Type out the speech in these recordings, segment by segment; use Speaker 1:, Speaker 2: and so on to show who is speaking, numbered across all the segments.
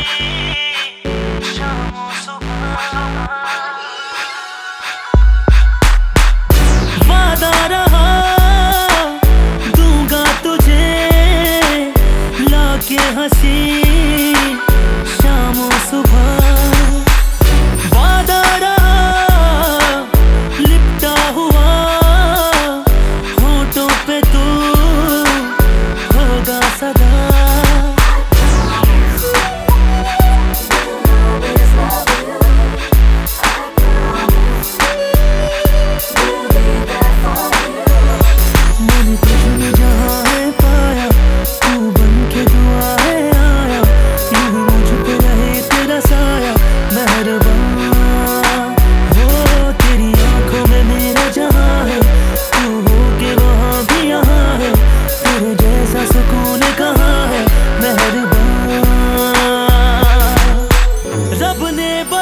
Speaker 1: Bye.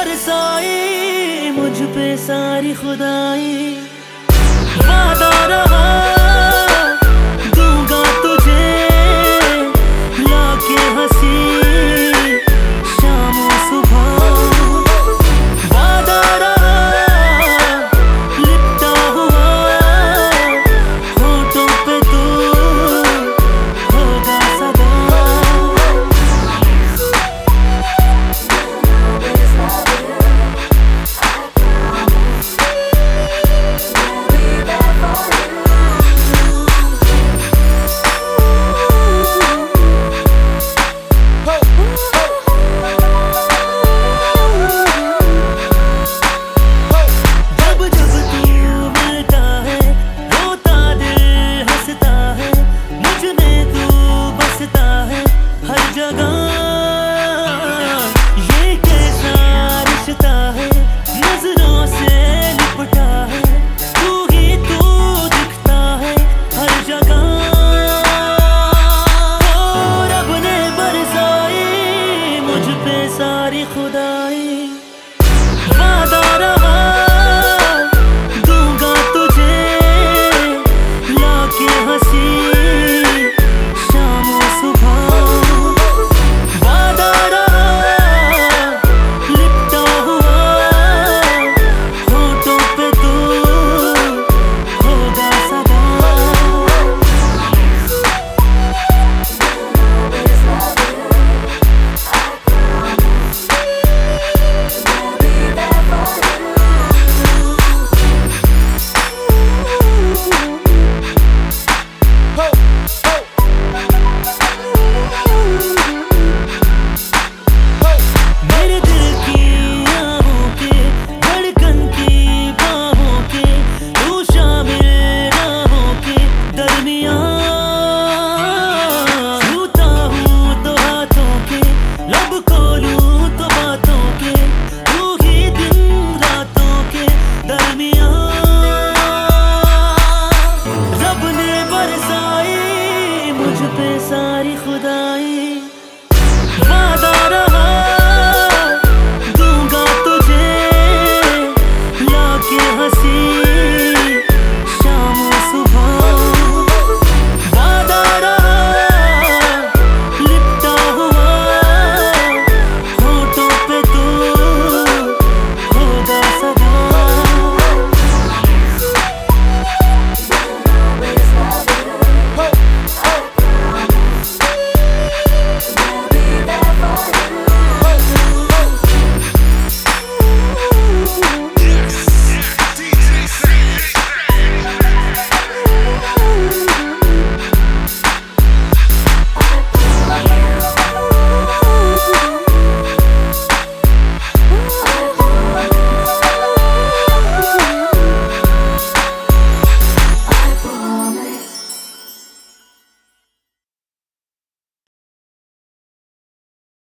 Speaker 1: बरसाए मुझ पे सारी खुदाई। वादा रहा। தான்